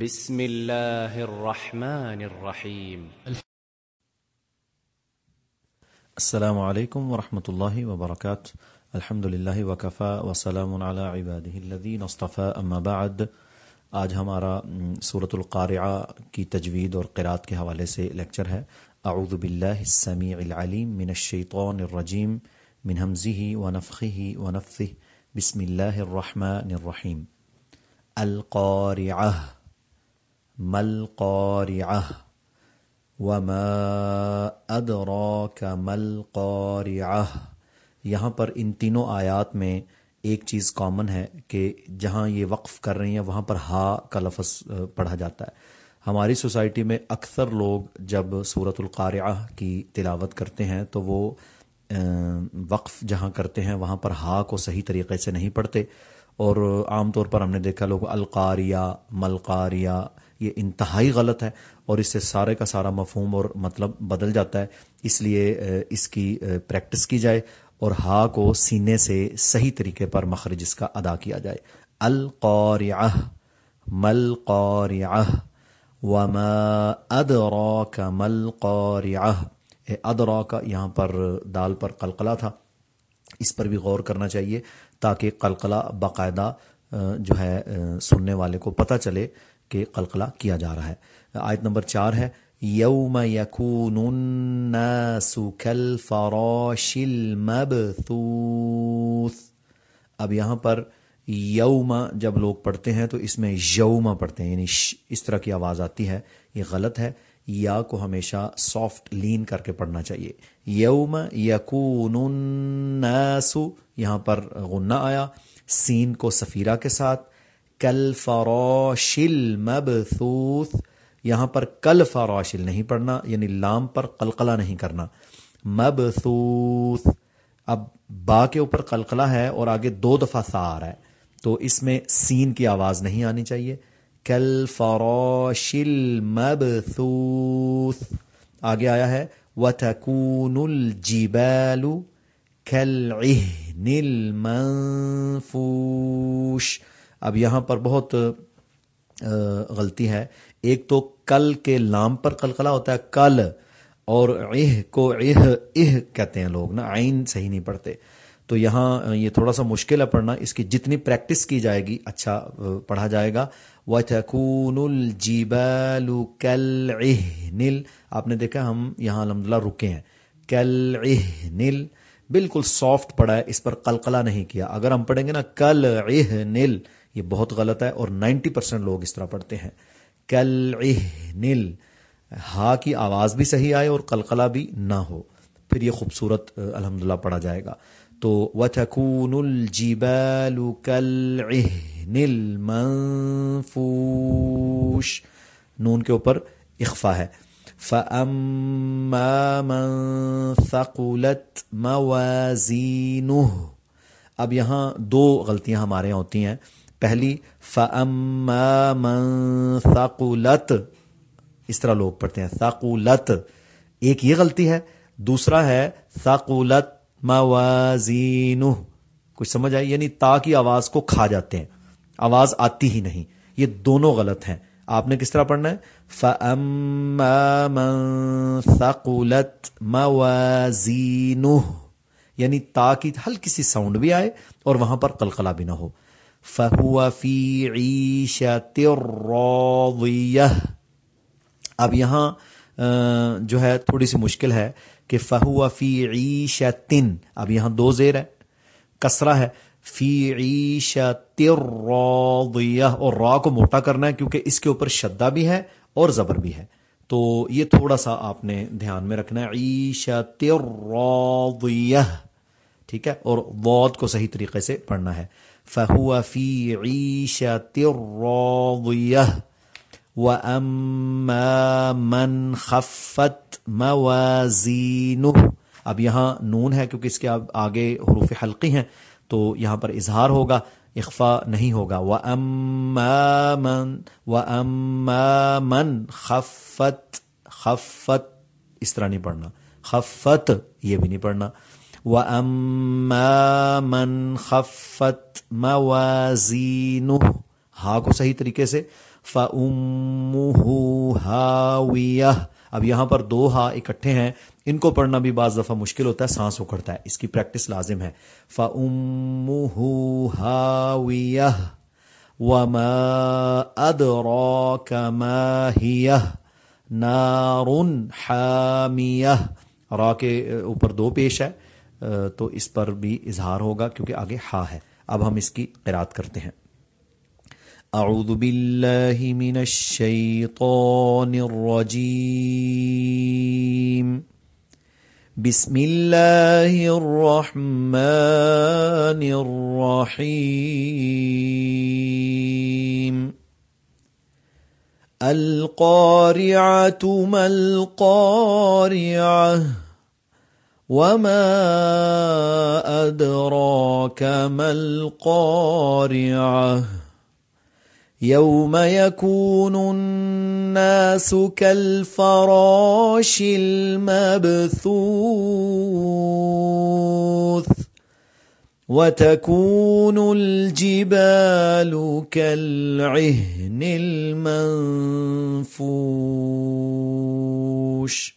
بسم الله الرحمن الرحيم السلام علیکم ورحمۃ اللہ وبرکاتہ۔ الحمد للہ وکفا وسلام علی عباده الذین اصطفى اما بعد۔ آج ہمارا صورت القارعہ کی تجوید اور قرات کے حوالے سے لیکچر ہے۔ اعوذ باللہ السمیع العلیم من الشیطان الرجیم، من حمزه ونفخه ونفثه بسم اللہ الرحمن الرحیم۔ القارعہ۔ مل قارعہ وما ادراک مل قارعہ یہاں پر ان تینوں آیات میں ایک چیز کامن ہے کہ جہاں یہ وقف کر رہی ہیں، وہاں پر ہا کا لفظ پڑھا جاتا ہے۔ ہماری سوسائٹی میں اکثر لوگ جب صورت القارعہ کی تلاوت کرتے ہیں تو وہ وقف جہاں کرتے ہیں، وہاں پر ہا کو صحیح طریقے سے نہیں پڑھتے۔ اور عام طور پر ہم نے دیکھا، لوگ القاریہ ملقاریہ یہ انتہائی غلط ہے اور اس سے سارے کا سارا مفہوم اور مطلب بدل جاتا ہے۔ اس لیے اس کی پریکٹس کی جائے اور ہا کو سینے سے صحیح طریقے پر مخرج اس کا ادا کیا جائے۔ القارعہ مل قارعہ وما ادراک مل قارعہ ادرا کا یہاں پر دال پر قلقلہ تھا۔ اس پر بھی غور کرنا چاہیے تاکہ قلقلہ باقاعدہ جو ہے سننے والے کو پتہ چلے۔ کہ قلقلہ کیا جا رہا ہے۔ آیت نمبر چار ہے، یوم یکون الناس کالفراش المبثوث۔ اب یہاں پر یوم جب لوگ پڑھتے ہیں تو اس میں یوم پڑھتے ہیں یعنی اس طرح کی آواز آتی ہے۔ یہ غلط ہے، یا کو ہمیشہ سافٹ لین کر کے پڑھنا چاہیے۔ یوم یکون الناس یہاں پر غنہ آیا۔ سین کو سفیرہ کے ساتھ کل فروشل مبثوث۔ یہاں پر کل فراشل نہیں پڑھنا یعنی لام پر قلقلہ نہیں کرنا۔ مبثوث۔ اب با کے اوپر قلقلہ ہے اور آگے دو دفعہ سا آ رہا ہے، تو اس میں سین کی آواز نہیں آنی چاہیے۔ کل فروشل مبثوث۔ آگے آیا ہے، وَتَكُونُ الْجِبَالُ كَالْعِهْنِ الْمَنفُوشِ۔ اب یہاں پر بہت غلطی ہے۔ ایک تو کل کے لام پر قلقلہ ہوتا ہے، کل اور اہ کو اہ اہ کہتے ہیں لوگ نا، عین صحیح نہیں پڑھتے۔ تو یہاں یہ تھوڑا سا مشکل ہے پڑھنا، اس کی جتنی پریکٹس کی جائے گی اچھا پڑھا جائے گا۔ وَتَكُونُ الْجِبَالُ كَالْعِهْنِلْ، آپ نے دیکھا، ہم یہاں الحمدللہ رکے ہیں۔ كَالْعِهْنِلْ، بالکل سافٹ پڑھا ہے، اس پر قلقلہ نہیں کیا۔ اگر ہم پڑھیں گے نا کل نل یہ بہت غلط ہے اور نائنٹی پرسینٹ لوگ اس طرح پڑھتے ہیں۔ کل نل ہا کی آواز بھی صحیح آئے اور قلقلہ بھی نہ ہو۔ پھر یہ خوبصورت الحمد پڑھا جائے گا۔ تو وَتَكُونُ الْجِبَالُ كَالْعِهْنِ الْمَنفُوشِ۔ نون کے اوپر اخفا ہے۔ فَأَمَّا مَن ثَقُلَتْ مَوَازِينُهُ۔ اب یہاں دو غلطیاں ہمارے یہاں ہوتی ہیں۔ پہلی، فَأَمَّا مَن ثَقُلَتْ۔ اس طرح لوگ پڑھتے ہیں، ثَقُلَتْ۔ ایک یہ غلطی ہے، دوسرا ہے، ثَقُلَتْ مَوَازِينُهُ کچھ سمجھ آئی؟ یعنی تا کی آواز کو کھا جاتے ہیں۔ آواز آتی ہی نہیں۔ یہ دونوں غلط ہیں۔ آپ نے کس طرح پڑھنا ہے؟ فَأَمَّا مَن ثَقُلَتْ مَوَازِينُهُ یعنی تا کی ہلکی سی ساؤنڈ بھی آئے اور وہاں پر قلقلہ بھی نہ ہو۔ فَهُوَ فِي عِيشَةٍ رَاضِيَةٍ۔ اب یہاں جو ہے، تھوڑی سی مشکل ہے کہ فَهُوَ فِي عِيشَةٍ۔ اب یہاں دو زیر ہے، کسرہ ہے۔ فی عیشت راضیہ اور را کو موٹا کرنا ہے کیونکہ اس کے اوپر شدہ بھی ہے اور زبر بھی ہے۔ تو یہ تھوڑا سا آپ نے دھیان میں رکھنا ہے۔ عیشت راضیہ ٹھیک ہے، اور وعد کو صحیح طریقے سے پڑھنا ہے۔ فہو فی عیشت راضیہ وَأَمَّا مَنْ خَفَّتْ مَوَازِينُهُ. اب یہاں نون ہے کیونکہ اس کے آگے حروف حلقی ہیں، تو یہاں پر اظہار ہوگا اخفا نہیں ہوگا. و امن و امن خفت خفت اس طرح نہیں پڑھنا. خفت، یہ بھی نہیں پڑھنا. و امن خفت موازین ہا کو صحیح طریقے سے۔ فَأُمُّهُ هَاوِيَةٌ اب یہاں پر دو ہا اکٹھے ہیں۔ ان کو پڑھنا بھی بعض دفعہ مشکل ہوتا ہے، سانس اکڑتا ہے۔ اس کی پریکٹس لازم ہے۔ فَأُمُّهُ هَاوِيَةٌ وَمَا أَدْرَاكَ مَا هِيَهْ۔ نَارٌ حَامِيَةٌ را کے اوپر دو پیش ہے۔ تو اس پر بھی اظہار ہوگا کیونکہ آگے ہا ہے۔ اب ہم اس کی قرات کرتے ہیں۔ اعوذ باللہ من الشیطان الرجیم۔ بسم اللہ الرحمن الرحیم۔ القارعة ما القارعة؟ وما أدراك ما القارعة يوم يكون الناس كالفراش المبثوث وتكون الجبال كالعهن المنفوش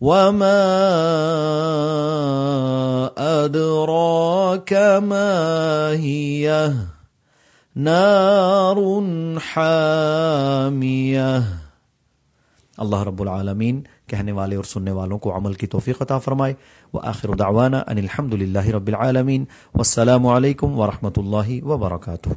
وما أدراك ما هي نار حامية اللہ رب العالمین کہنے والے اور سننے والوں کو عمل کی توفیق عطا فرمائے۔ وآخر دعوانا ان الحمد للہ رب العالمین۔ والسلام علیکم ورحمۃ اللہ وبرکاتہ۔